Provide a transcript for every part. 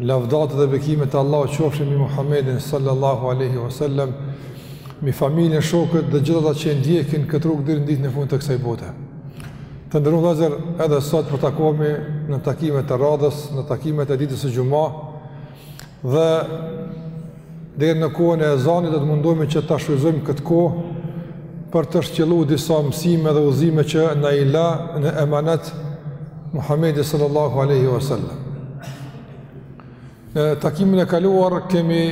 Lavdata dhe bekimet e Allahut qofshin mbi Muhammedin sallallahu alaihi wasallam, mbi familjen, shokët dhe gjithë ata që ndjekin këtë rrugë deri në ditën e fundit të kësaj bote. Të nderuar vëllezër, edhe sot po takohemi në takimet e radhës, në takimet e ditës së xhuma, dhe Deri në kohën e ezanit do të mundohemi që ta shfrytëzojmë këtë kohë për të shtjelluar disa mësime dhe udhëzime që na i la në emanet Muhamedi sallallahu alaihi wasallam. Në takimin e kaluar kemi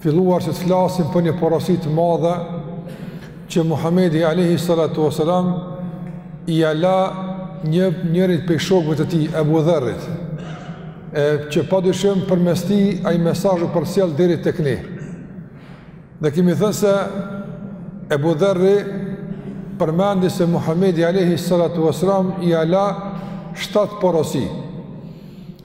filluar që të flasim për një porosi të madhe që Muhamedi alayhi salatu wasalam ia la një njërit prej shokëve të tij Ebu Dherrit e që pa dyshim përmes tij ai mesazh u përcoll deri tek ne. Dhe kemi thënë se Ebu Dherri përmendi se Muhamedi alayhi salatu wasalam ia la shtatë porosi.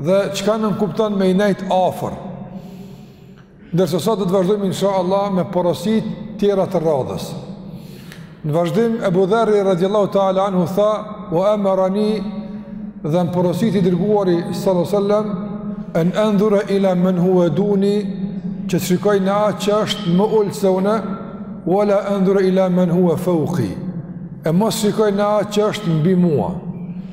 Dhe çka nënkupton me i nejt afër? Ndërsa sot do të vazhdojmë inshallah me porositë tjera të radhës. Në vazhdim Ebu Dherri radiallahu taala anhu tha: "Wa amarani dhe më porositi i dërguari sallallahu alaihi wasallam an endhura ila man huwa duni që të shikoj në atë që është më ulët se unë, wala endhura ila men hua fauqi, e mos të shikoj në atë që është mbi mua.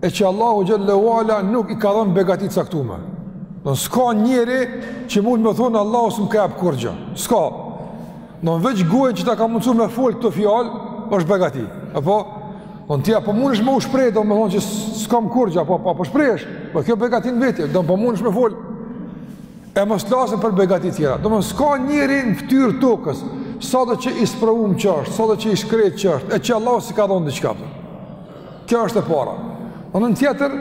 e që Allahu xhelle ue ala nuk i ka dhënë begati të caktuar. Domethënë s'ka njeri që mundet me thënë Allahu s'm ka jep kurgjë. S'ka. Do veç gojën që ta ka mundësuar me fol këto fjalë, është begati. Apo ti a po mundesh me u shpreh, me thënë që s'kam kurgjë, a po, a po, po shprehesh. Po kjo begati në vete, që po mundesh me fol. E mos të flasim për begati të tjera. Domethënë s'ka njeri në fytyrë të tokës, sado që i sprovum që është, sado që i shkretë që është, e që Allahu s'i ka dhënë diçka. Për. Kjo është e para. Në anën tjetër,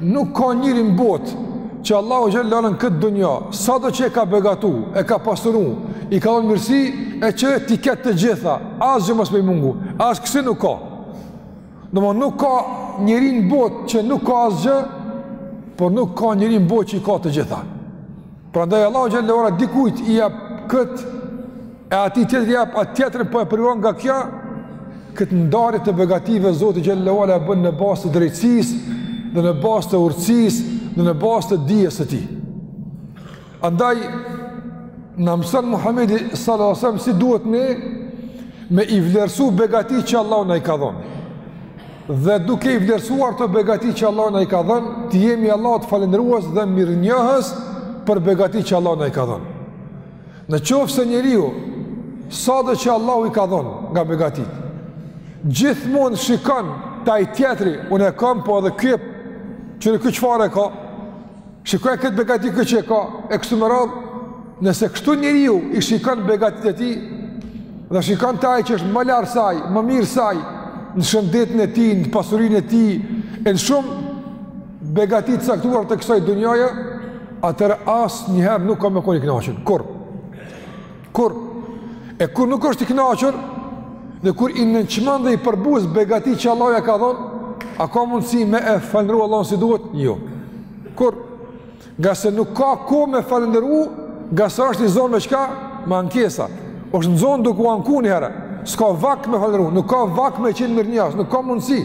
nuk ka njeri në botë që Allahu xhelle ue ala në këtë dunja, sado që e ka begatu, e ka pasuru, i ka dhënë mirësi e që t'i ketë të gjitha, asgjë mos me i mungu, as kësi nuk ka. Domethon nuk ka njeri në botë që nuk ka asgjë, por nuk ka njeri në botë që i ka të gjitha. Prandaj Allahu xhelle ue ala dikujt i jep këtë e atij tjetrit i jep atë tjetrin po e privan nga kjo këtë ndarje të begative Zoti xhelle ue ala e bën në bazë të drejtësisë dhe në bazë të urtësisë dhe në bazë të dijes së tij. Andaj na mëson Muhamedi sallallahu alaihi wasallam si duhet ne me i vlerësu begatitë që Allahu na i ka dhënë. Dhe duke i vlerësuar këto begati që Allahu na i ka dhënë, t'i jemi Allahut falënderues dhe mirënjohës për begati që Allahu na i ka dhënë. Në qoftë se njeriu, sado që Allahu i ka dhënë nga begatitë, gjithmonë shikon te ai tjetri, unë e kam po edhe ky p, kqyre ky çfarë ka, Shikoje këtë begati ky që e ka, e kështu me radhë, nëse kështu njeriu i shikon begatitë e tij, dhe shikon te ai që është më lart se ai, më mirë se ai, në shëndetin e tij, në pasurinë e tij, e në shumë begati të caktuara të kësaj dunjaje, atëherë asnjëherë nuk ka me kon i kënaqun, kurrë. Kurrë, e kur nuk është i kënaqur, dhe kur i nënçmon dhe i përbuz begatitë që Allahu ia ka dhonë, a ka mundësi me e falënderu Allahun si duhet? Jo. Kurrë, ngase nuk ka kohë me falënderu, ngase është i zonë me çka, me ankesa. Është i zonë duke u anku, njëherë, s'ka vakt me falënderu, nuk ka vakt me qenë mirënjohës, nuk ka mundësi.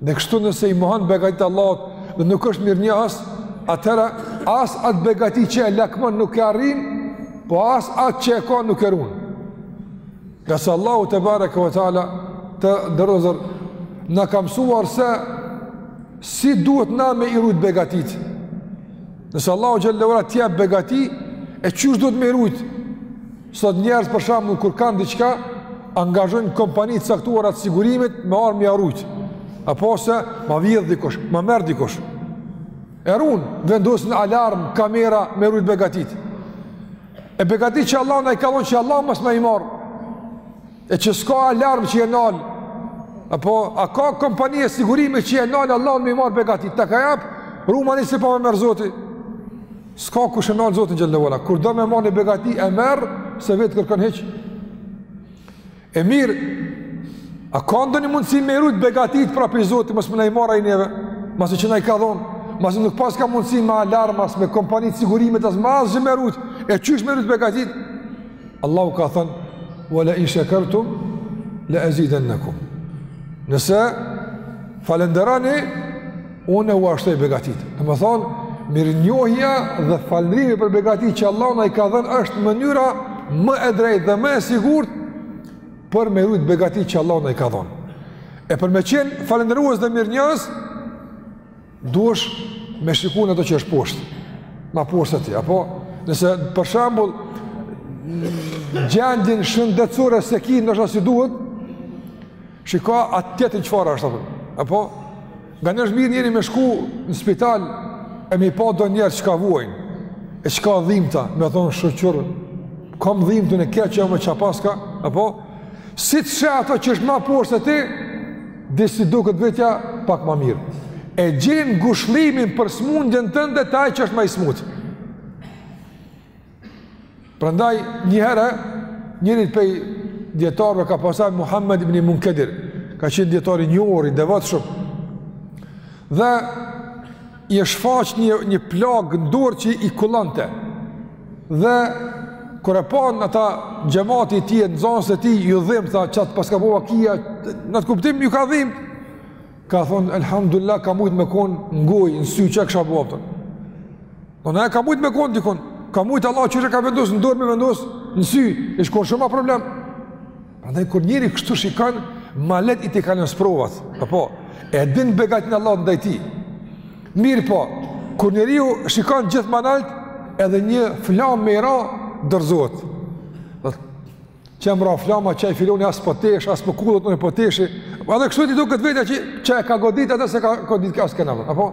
Dhe kështu nëse i mohon begatitë e Allahut dhe nuk është mirënjohës, atëherë as atë begati që e lakmon nuk e arrin, po as atë që e ka nuk e run. Ngase Allahu tebareke ve teala të nderuar na ka mësuar se si duhet na me i rujt begatitë. Nëse Allahu xhel-le ve ala të jep begati, e qysh duhet me i rujt? Sot njerëz për shembull kur kanë diçka, angazhojnë kompani të caktuara të sigurimit me armë me ja rujt. Apo? Se ma vjedh dikush, ma merr dikush. E run, vendosin alarm, kamera me i rujt begatitë. E begatitë që Allahu na i ka dhënë që Allahu mos me na i marrë? E qysh, a ka alarm që e nal. Apo a ka kompani e sigurimi që e nal Allahun me i marrë begatitë, t'ja ka jap, rumani se po ma merr Zoti. S'ka kush e nal Zotin xhel-le ve ala, kur do me marrë një begati e merr, se vetë kërkon hiç. E mirë, a ka ndonjë mundësi me i rujt begatitë pra prej Zotit, mos me na i marrë ai neve, masi që na i ka dhonë, masi nuk paska mundësi me alarm, as me kompani të sigurimit, as me asgjë me rujt, e qysh me rujt begatit? Allahu ka thënë, wa la in shakartum la azidannakum. Nëse falenderoni Unë ua shtoj begatitë. Domethonë, mirënjohja dhe falënderimi për begatitë që Allahu na i ka dhënë është mënyra më e drejtë dhe më e sigurt për me i rujt begatitë që Allahu na i ka dhënë. E për me qenë falënderues dhe mirënjohës, duhesh me shiku në atë që është poshtë, ma poshtë se ti, apo? Nëse, për shembull, gjendjen shëndetësore s'e ki ndoshta si duhet, Shiko atë tjetrin çfarë është apo? Apo nganjëherë mirë njeri me shku në spital e me i pa do njerëz çka vuajnë, e çka dhimta, me thonë shyqyr, kam dhimtën e keqe, jo more ça paska, apo, si t'sheh ata që është ma poshtë se ti, disi duket vetja, pak ma mirë. E gjen ngushllimin për smundjen tënde, te ai që është ma i smutë. Prandaj një herë njëri prej dijetarëve ka pasur Muhamed ibn Munkedir, ka qenë dijetar i njohur i devotshëm. Dhe i është shfaq një, një plagë në dorë që i kullonte. Dhe kur e panë ata xhemati i tij e nxonësit e tij, iu dhimt, tha, ça t'paska bo vaki a, në atë kuptim, iu ka dhimt. Ka thonë, elhamdulillah, ka mujtë me konë në gojë, në sy, çka e kisha bo, apo. Domethënë ka mujtë me konë, dikun, ka mujtë Allahu qysh e ka vendosë, në dorë me vendosë, në sy, e ish kon shumë ma problem. Prandaj, kur njeri kështu shikan, ma leht i tejkalon sprovat, apo, e din begatin e Allahut ndaj tij. Mirëpo, kur njeriu shikan gjithë ma nalt, edhe një flam me i ra, dorzohet. qe m'ra flama, ça, e filani as po tesh, as po kollet, unë po teshi, edhe kështu i duket vetja që, që e ka godit atë, s'e ka godit askënd, apo?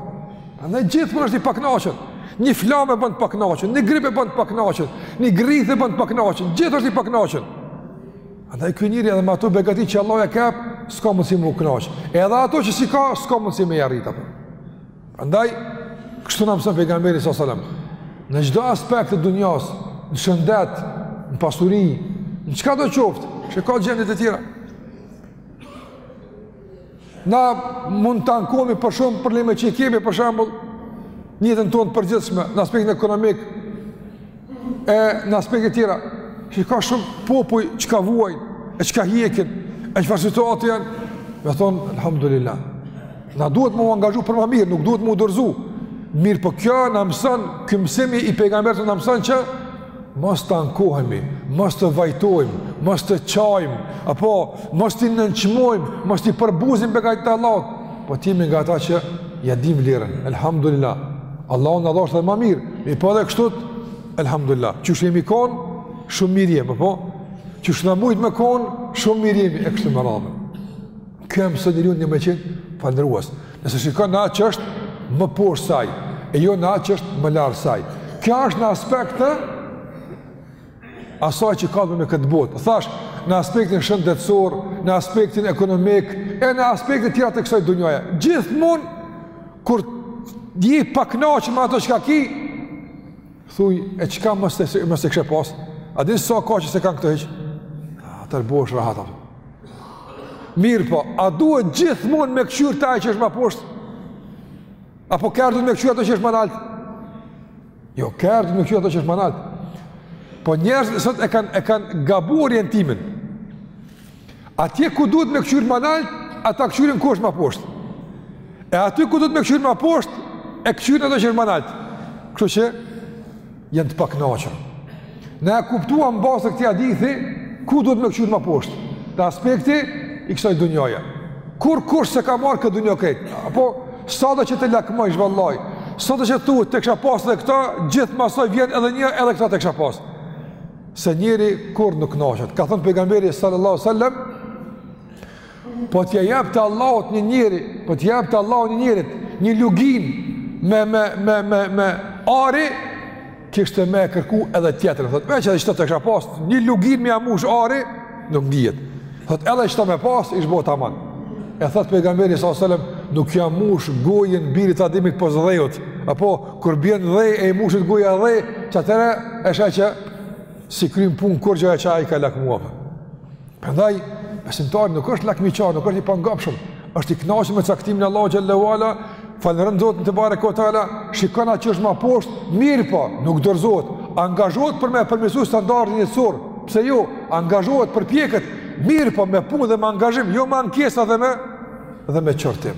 Edhe gjithmonë është i paknaqun, një flamë e bën t'paknaqun, një grip e bën t'paknaqun, një grrithje e bën t'paknaqun, gjithë është i paknaqun. Andaj ky njeri edhe me ato begati që Allahu i jep, s'ka mundësi me u knaqë. Edhe ato që s'i ka, s'ka mundësi me i arrit, apo? Andaj, kështu na mëson pejgamberi s.a.s. Në çdo aspekt të dunjas, në shëndet, në pasuri, në çkado qoftë, që ka gjendjet e tjera. Na mund të ankomi për shumë probleme që i kemi, për shembull, në jetën tonë të përgjithshme, në aspektin ekonomik, e në aspekte tjera, shikan shumë popuj çka vuajn, e çka hjekin, e çfarë situate janë, me thonë, alhamdulillah, na duhet me u angazhu për më mirë, nuk duhet me u dorzu, mirëpo kjo na mëson, ky mësim i pejgamberit na mëson që, mos të ankohemi, mos të vajtojmë, mos të qajmë, apo, mos t'i nënçmojmë, mos t'i përbuzim begatitë e Allahut, Po t'jemi nga ata që ia dimë vlerën, elhamdulillah. Allahu na dhashtë edhe ma mirë, mirëpo edhe kështu, elhamdulillah. Qysh jemi konë, shumë mirë jemi, apo? Qysh kem mujtë me konë, shumë mirë jemi, e kështu me radhë. Kjo e mëson njeriun me qenë falënderues. Nëse shikon në atë që është më poshtë saj, e jo në atë që është më lart saj. Kjo është në aspekt të asaj që ka në këtë botë. Thash, në aspektin shëndetësor, në aspektin ekonomik, e në aspektet tjera të kësaj dunjaje. Gjithmonë, kur je i paknaqun me ato çka ki, thuj, e çka mos e, mos e kishe pas, a di sa ka që s'e kanë këtë hiç? Atëherë bohesh rahat, a Mirëpo, a duhet gjithmonë me këqyrë te ai që është ma poshtë? Apo ka herë duhet me këqyrë ato që është ma naltë? Jo, ka herë duhet me këqyrë ato që është ma nalt. Po njerëzit sot e kanë gabu orientimin. Atje ku duhet me këqyrë ma nalt, ata këqyrin ku është ma poshtë. E aty ku duhet me këqyrë ma poshtë, e këqyrin ato që është ma nalt. Kështu që, janë të paknaqun. Ne e kuptuam në bazë të këtij hadithi ku duhet me këqyr më poshtë. Te aspekti i kësaj dunjaje. Kurkush s'e ka marrë këtë dunja krejt. Apo sado që të lakmojsh vallaj. Sado që thu ta kisha pas edhe këto, gjithë mas saj vjen edhe një edhe këto ta kisha pas. Se njeri kurrë nuk kënaqet. Ka thënë pejgamberi sallallahu alajhi wasallam Po t'ja jepte Allahu një njeri, po t'ja jepte Allahu një njerit, një luginë me, me, me, me, me ari, kishte me e kërku edhe tjetrën. Thot, edhe qeta ta kisha pas, një luginë me ja mush ari, nuk ngihet. Thot, edhe qeta me pas, ish bo taman. E thot pejgamberi s.a.s. nuk ja mush gojën birit Ademit pos dheut. Apo, kur bjen dheu e i mushet goja dhe, qatëherë, e sheh që s'i kryn punë kurgjo ajo që ai ka lakmu. Prandaj besimtari nuk është lakmiqar, nuk është i pangapshëm, është i kënaqur me caktimin e Allahut xhele ue ala, falënderon Zotin tebareke ue teala, shikon atë që është më poshtë, mirëpo, nuk dorëzohet, angazhohet për me përmirësu standardin jetësor. Pse jo? Angazhohet, përpjeket, mirëpo me punë dhe me angazhim, jo me ankesa dhe me dhe me qortim.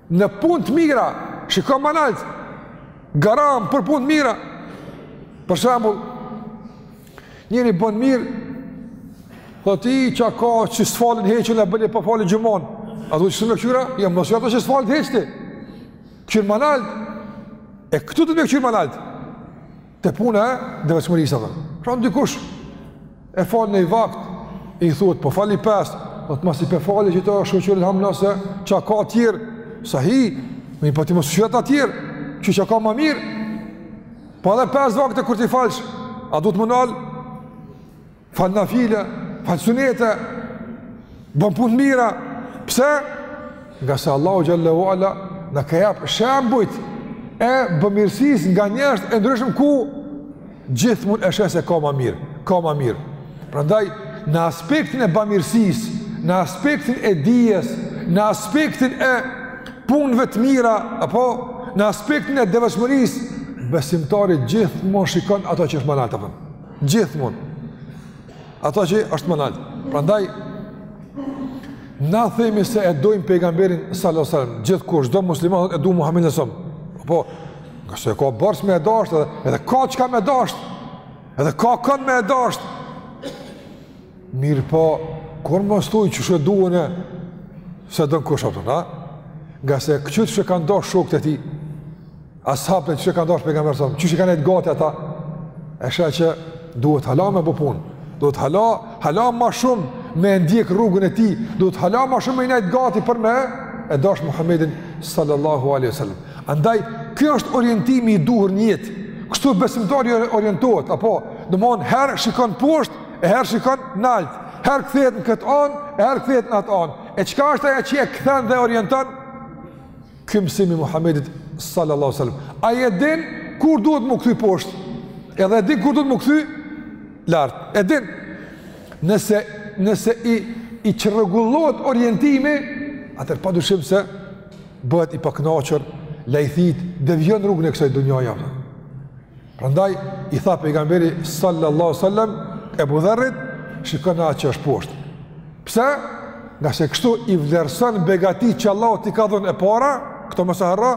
Në punë të mira, shiko më nalt. Garam për punë të mira. Për shembull, njëri bën mirë, po ti që ka që sfalin heqën e bëni pa falë gjumon. A do të shkojmë këtyra? Jo, mos ja tash sfal heqti. Kër më nalt. E këtu do të më kthej më nalt. Te puna e devotshmërisë apo. Pra dikush e fal një vakt, i thuhet po fali pesë, thot masi po e fali qeta shyqyr elhamdulilah se çka ka të tjerë, sa hi, më i po ti mos këqyr ata tjerë, që çka ka më mirë. Po edhe pesë vakte kur t'i falsh, a duhet ma nalt? fal nafile, fal synete, bën punë të mira, pse? Ngase Allahu xhele ue ala na ka jap shembujt e bëmirësisë nga njerëzit e ndryshëm ku gjithmonë e sheh se ka ma mirë, ka ma mirë. Prandaj, në aspektin e bëmirësisë, në aspektin e dijes, në aspektin e punëve të mira, apo në aspektin e devotshmërisë, besimtari gjithmonë shikon ato që është ma nalt të përnë. Gjithmon. Ato që është më naltë. Prandaj, na themi se e dojmë pejgamberin sallallahu alaihi wasallam, gjithkush do muslimanët e do Muhamedin sallallahu alaihi wasallam. Po, ngase ka borxh me e dashtë edhe, edhe ka çka me dashtë. Edhe ka kënd me dashtë. Mirëpo, kur mos thuj qysh e du, ne s'e dojmë kush aq, ha? Ngase këqyr qysh e kanë dash shokët e tij, Ashabët qysh e kanë dash pejgamberin sa, qysh kanë nejt gati ata. E sheh që duhet hala me bo punë. Duhet hala, hala ma shumë me e ndjek rrugën e tij, duhet hala ma shumë me nejt gati për me e dash Muhamedin sallallahu alaihi wasallam. Andaj ky është orientimi i duhur në jetë. Kështu besimtari orientohet, apo domethënë herë shikon poshtë, e herë shikon nalt, herë kthehet në këtë anë, herë kthehet në atë anë. E çka është ajo që e kthen dhe e orienton? Ky mësimi i Muhammedit sallallahu sallam. Ai e din kur duhet m'u kthy poshtë. Edhe e din kur duhet m'u kthy lart. E din. Nëse, nëse i, i çrregullohet orientimi, atëherë pa dyshim se bëhet i paknaqër, lajthit, devijon rrugën e kësaj dunjaja. Prandaj i tha pejgamberi sallallahu alaihi wasallam Ebu Dherrit, shikoje atë që është poshtë. Pse? Ngase kështu i vlerëson begatitë që Allahu t'i ka dhënë e para, këto mos e harro,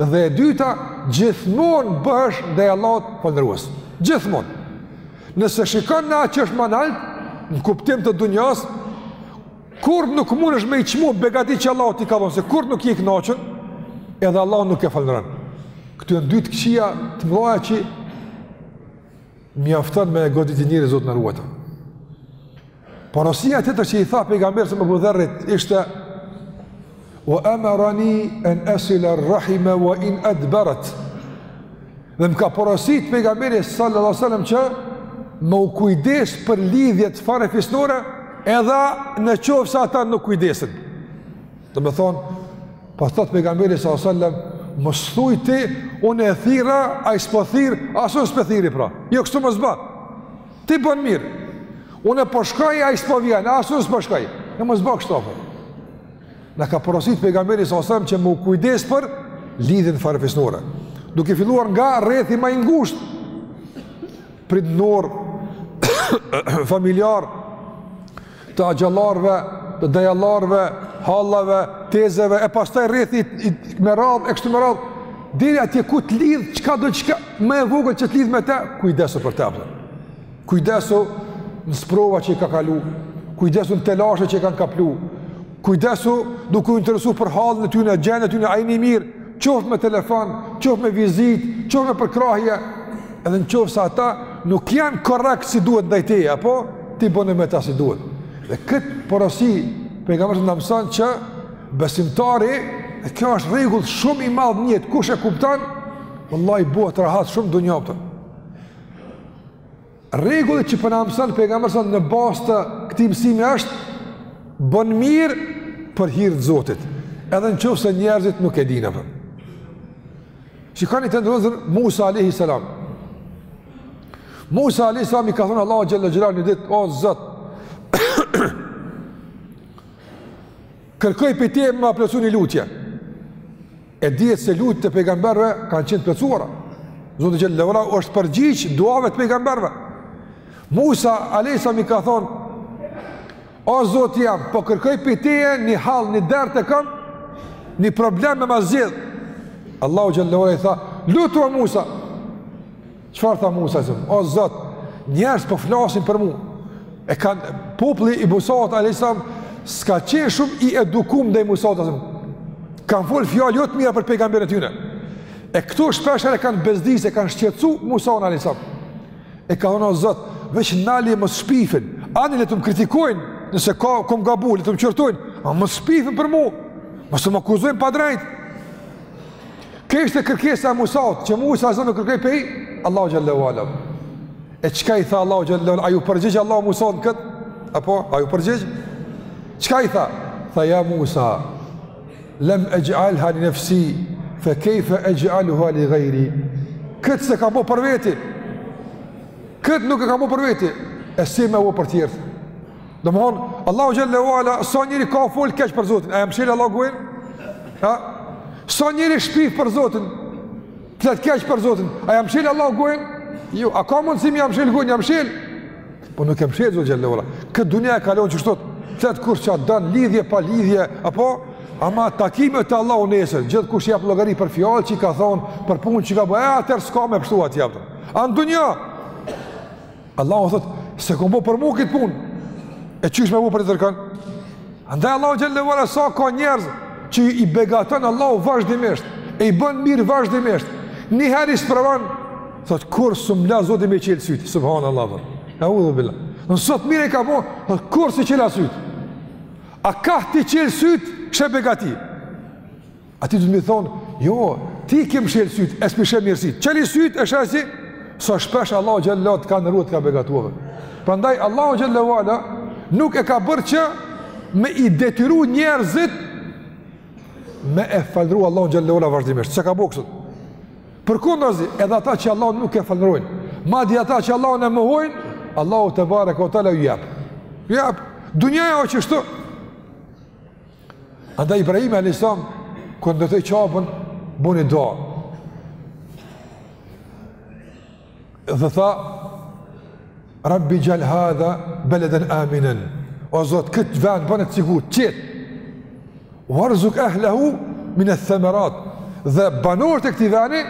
dhe e dyta, gjithmonë bëhesh ndaj Allahut falënderues. Gjithmonë. Nëse shikon atë që është ma nalt, në kuptim të dunjas, Kur nuk mundesh me i çmu begatitë që Allahu t'i ka dhënë, se kur nuk je i kënaqur, edhe Allahun nuk e falënderon. Këto janë dy të këqija të mëdha që mjafton me goditë njeriun, Zoti na ruajt. Porosia e tretë që i tha pejgamberi sallam Ebu Dherrit ishte wa amarani an asila ar-rahima wa in adbarat. Dhe më ka porosit pejgamberi sallallahu sallam që me u kujdes për lidhjet farefisnore edhe në qoftë se ata nuk kujdesin. Domethënë, pra po thot pejgamberi sallallahu sallam, mos thuj ti, unë e thirra, ai s'po thirr, as unë s'pe thirri pra. Jo kështu mos ba. Ti bon mirë. Unë po shkoj, ai s'po vjen, as unë s'po shkoj. Jo mos ba kështu apër. Na ka porositë pejgamberi sa osem që me u kujdes për lidhjen farefisnore. Duke filluar nga rrethi ma i ngushtë, prindëror, familjar, të axhallarëve, të dajallarëve, hallave, tezeve, e pastaj rrethi me radhë, e kështu me radhë, deri atje ku të lidh, çkado çka më e vogël që të lidh me te, kujdesu për te, për. kujdesu në sprova që i ka kalu, kujdesu në telashe që i kanë kaplu, kujdesu duke u interesu për hallin e tyne, gjenë e tyne, a jini mirë, qoftë me telefon, qoftë me vizitë, qoftë me përkrahje, edhe në qoftë se ata nuk janë korrekt si duhet ndaj teje, po ti bën me ta si duhet. Dhe këtë porosi, pejgamberi na mëson që besimtari, e kjo është rregull shumë i madh n'jetë, kush e kupton, vallahi bëhet rahat shumë n'dunja Rregulli që po na mëson pejgamberi sa në bazë të këtij mësimi është bën mirë për hir të Zotit, edhe në qoftë se njerëzit nuk e dinë apo. Shikoni të nderuar Musa alayhi salam. Musa alayhi salam i ka thënë Allahut xhele ve ala një ditë o Zot. Kërkoj pej teje ma plotëso një lutje. E dihet se lutjet e pejgamberëve kanë qenë të plotësuara. Zoti xhele ve ala u është përgjigj duave të pejgamberëve. Musa alayhi salam i ka thon: O Zoti jem, po kërkoj prej teje një hall, një dert e kam, një problem me ma zgjidh. Allahu xhele ve ala i tha: Lutu o Musa. Çfarë tha Musa alayhis salam, o Zot, njerëz po flasin për mua. E kanë populli i Musaut alayhis salam s'ka qenë shumë i edukum ndaj Musaut. Kan fol fjalë jo të mira për pejgamberin e tyre. E këto shpeshherë e kanë bezdisë, e kanë shqetësu Musan alayhis salam. E ka thënë o Zot, veç nali mos shpifin. Ani le të më kritikojnë nëse ka kom gabu, le të më qortojnë, a mos shpifin për mua. Mos më akuzojnë pa drejtë. Kjo ishte kërkesa e Musaut, që Musa alayhis salam e kërkoi pej Allahut xhele ve ala. E çka i tha Allahu xhele ve ala? A ju përgjigj Allahu Musaut këtë? Apo, a ju përgjigj? Çka i tha? Tha ja Musa, lem exh'alha li nefsi, fe kejfe exh'aluha li gajri. Këtë s'e kam bo për veti. Këtë nuk e kam bo për veti. E si me bo për tjertë. Domethonë, Allahu xhele ve ala, sa sa njeri ka fol keq për Zotin, a ja mshel Allahu gojën? Ha? Sa sa njeri shpif për Zotin, flet keq për Zotin, a ja mshel Allahu gojën? Jo, a ka mundësi me ja mshel gojën, ja mshel? Po nuk ja mshel Zoti xhele ve ala. Këtë dunja e kalon qështu, flet kush çka don lidhje pa lidhje, apo? Ama takimi te Allahu nesër, gjithkush jep llogari për fjalë që i ka thonë, për punë që ka bo, e atëherë s'ka me pështu atë jepë. A n'dunja, Allahu thotë, s'e kom bo për mu këtë punë, e qysh me bo për tjetërkan? Andaj Allahu xhele ve ala, sa ka njerëz që i begaton Allahu vazhdimisht, e i bën mirë vazhdimisht, një herë e sprovon, thotë, kurrë s'um la Zoti me i çel sytë, subhanAllah, neudhu bilah, në sot mirë i ka bo, thotë, kurrë s'i çela sytë, a kah t'i çel sytë, sheh begati, Atij do të mi thonë, jo, ti ke mshel sytë, e s'pi sheh mirësi. Çeli sytë e shih se sa shpesh Allahu xhelle ve ala të ka nderuar, të ka begatuar. Prandaj, Allahu xhelle ve ala, nuk e ka bërë që me i detyru njerëzit me e falënderu Allahun xhelle ve ala vazhdimisht. S'e ka bo kështu. Përkundrazi, edhe ata që Allahun nuk e falënderojnë, madje ata që Allahun e mohojnë, Allahu tebareke ve teala ju jap. Ju jap, dunjaja o qështu, Andaj Ibrahim alayhis salam kur ndërtoi Qaben bën një dua. Dhe tha Rabbij'al hadha baladan aminan. O Zot, këtë vend bone të sigurt, të qetë. Warzuk ahlahu min ath-thamarat. Dhe banorët e këtij vendi,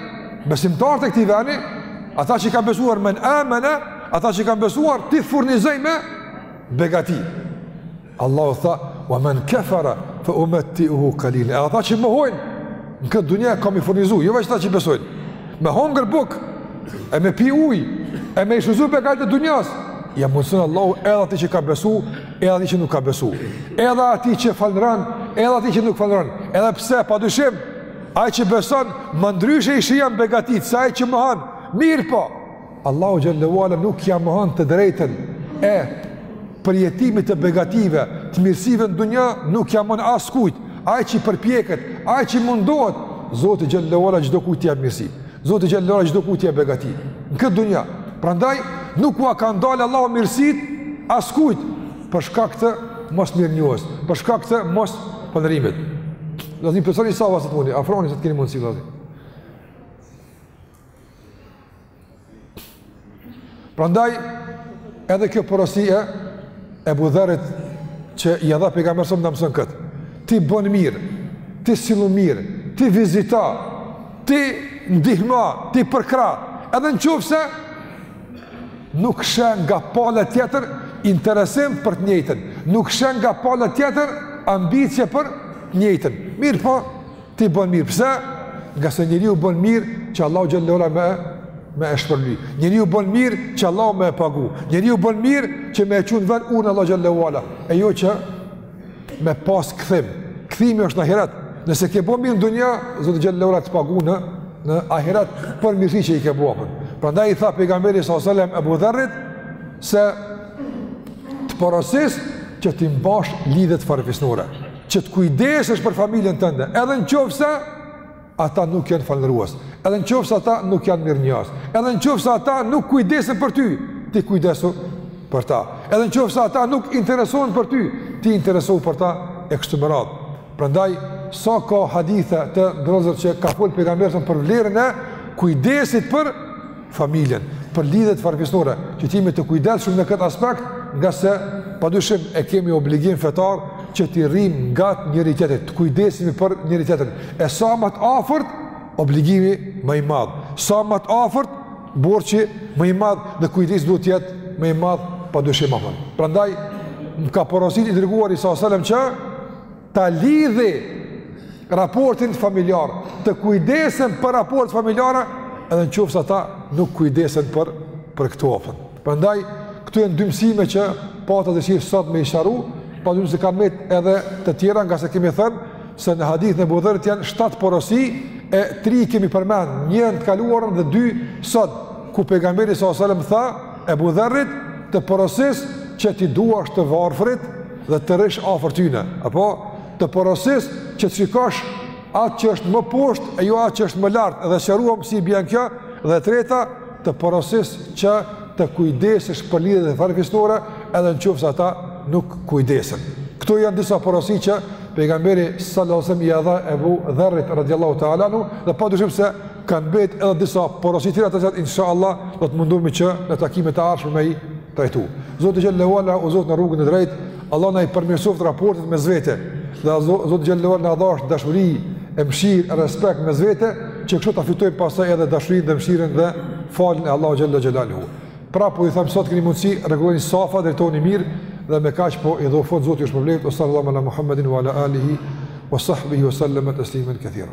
besimtarët e këtij vendi, ata që kanë besuar men amana, ata që kanë besuar ti furnizoji me begati. Allahu tha, "Wa man kafara fa umatti'uhu qalila." Edhe ata që mohojnë në këtë dunja kam i furnizu, jo veç ata që besojnë. Me hongër bukë, e me pi ujë, e me i shfrytëzu begatitë e dunjasë. Ja mundson Allahu edhe atij që ka besu, edhe atij që nuk ka besu. Edhe atij që falënderon, edhe atij që nuk falënderon. Edhe pse pa dyshim, ai që beson, ma ndryshe i shijon begatitë se ai që mohon. Mirëpo, Allahu xhelle ve ala nuk ia mohon të drejtën e përjetimit të begative, të mirësive në dunja, nuk ia mohon askujt. Ai që përpiqet, ai që mundohet, Zoti xhelle ve ala çdokujt i jap mirësi. Zoti xhelle ve ala çdokujt i jap begati. Në këtë dunja, prandaj nuk ua ka ndal Allahu mirësitë askujt për shkak të mosmirënjohjes, për shkak të mosfalënderimit. Vllazni, plotësoni safat sa të muni, afroni sa të keni mundësi, vllazni. Prandaj edhe kjo porosi e Ebu Dherrit që i dha pejgamberi s.a.s. na mëson këtë. Ti bën mirë, ti sillu mirë, ti vizito, ti ndihmo, ti përkrah. Edhe në qoftë se nuk sheh nga pala tjetër interesim për të njëjtën, nuk sheh nga pala tjetër ambicie për të njëjtën. Mirëpo, Ti bën mirë, pse? Ngase njeriu bën mirë që Allahu xhelle ve ala me, me e shpërbly. Njeriu bën mirë që Allahu me e pagu. Njeriu bën mirë që me e çu n'vend urdhrin e Allahut xhelle ve ala. E jo që me pas kthim. Kthimi është në ahiret. Nëse ke bën mirë në dunja, Zoti xhelle ve ala të pagun në, në ahiret për mirësi që i ke bën. Prandaj i tha pejgamberi s.a.s. Ebu Dherrit se të porosis që t'i mbash lidhjet farefisnore. që të kujdesesh për familjen tënde, edhe në qoftë se ata nuk janë falënderues, edhe në qoftë se ata nuk janë mirënjohës, edhe në qoftë se ata nuk kujdesen për ty, ti kujdesu për ta, edhe në qoftë se ata nuk interesohen për ty, ti interesohu për ta e kështu me radhë. Prandaj, sa sa ka hadithe të ndryshme që ka folë pejgamberi s.a.s. për vlerën e kujdesit për familjen, për lidhjet farfisnore, që t'jemi të kujdesshëm në këtë aspekt, ngase, pa dyshim, e kemi obligim fetar që t'i rrimë ngat njëri-tjetrit, të kujdesemi për njëri-tjetrin. E sa më të afërt, obligimi më i madh. Sa më të afërt, borxhi më i madh dhe kujdesi duhet t'jetë më i madh, pa dyshim more. Prandaj, më ka porosit i dërguari s.a.s. që, ta lidhi raportin familjar, të kujdesem për raportet familjare, edhe në qoftë se ata nuk kujdesen për, për këtë sferë. Prandaj, këto janë dy mësime që pata dëshirë sot me i sqaru, pa dyshim se kanë met edhe të tjera, ngase kemi thënë, se në hadithin e Ebu Dherrit janë 7 porosi, e 3 kemi përmend, xhumanë e kaluar dhe 2 sot, ku pejgamberi s.a.s. tha Ebu Dherrit, të porosis që t'i duash të varfrit, dhe të rrish afër tyne, apo të porosis që të shikosh atë që është më poshtë e jo atë që është më lartë dhe sqaruam si i bjen kjo dhe e treta të porosis që të kujdesesh për lidhjet farefisnore edhe në qoftë se ata nuk kujdesen. Këto janë disa porosi që pejgamberi s.a.s. ia dha Ebu Dherrit radiallahu ta'ala anhu dhe pa dyshim se kanë mbet edhe disa porosi tjera të cilat insha Allah do të mundohemi që në takimet e ardhshme me i trajtu. Zoti xhel-le ue ala na udhëzoftë në rrugën e drejtë, Allah na i përmirësoftë raportet mes vete, dhe Zoti xhel-le ue ala na dhashtë dashuri e mëshirë, respekt mes vete, që kështu ta fitojmë pastaj edhe dashurinë dhe mëshirën dhe faljen e Allahut xhel-le xhelaluhu. Prapë ju them sa t' keni mundsi rregulloni safat drejtoni mirë dhe me kaq po i dha fund Zoti ju shpërbleftë wa sallallahu ala muhammedin wa ala alihi wa sahbihi wa sallama tasliman kathira.